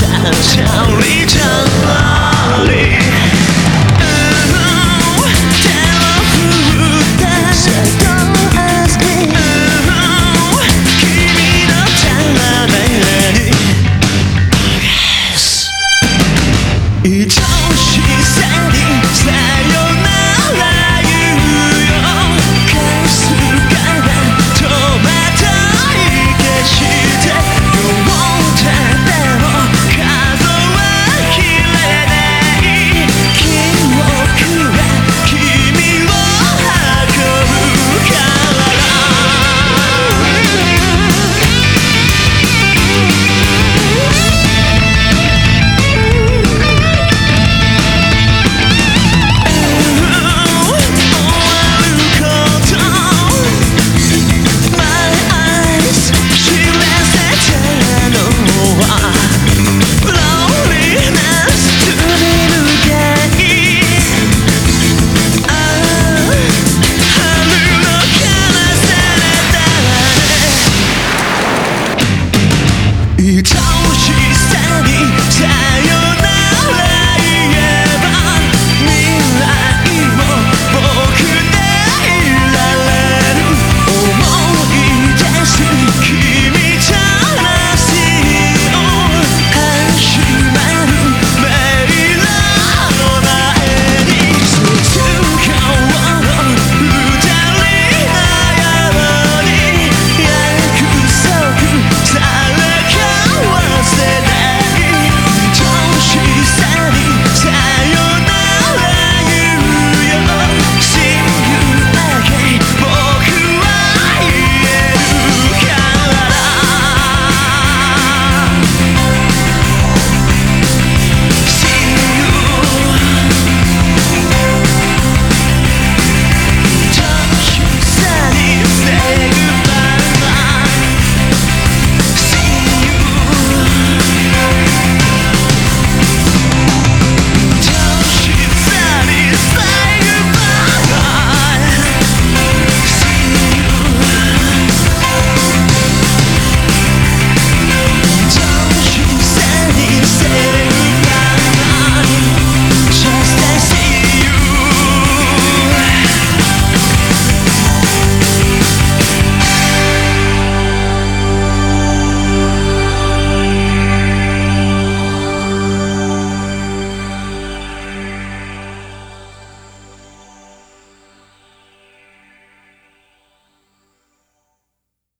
downtown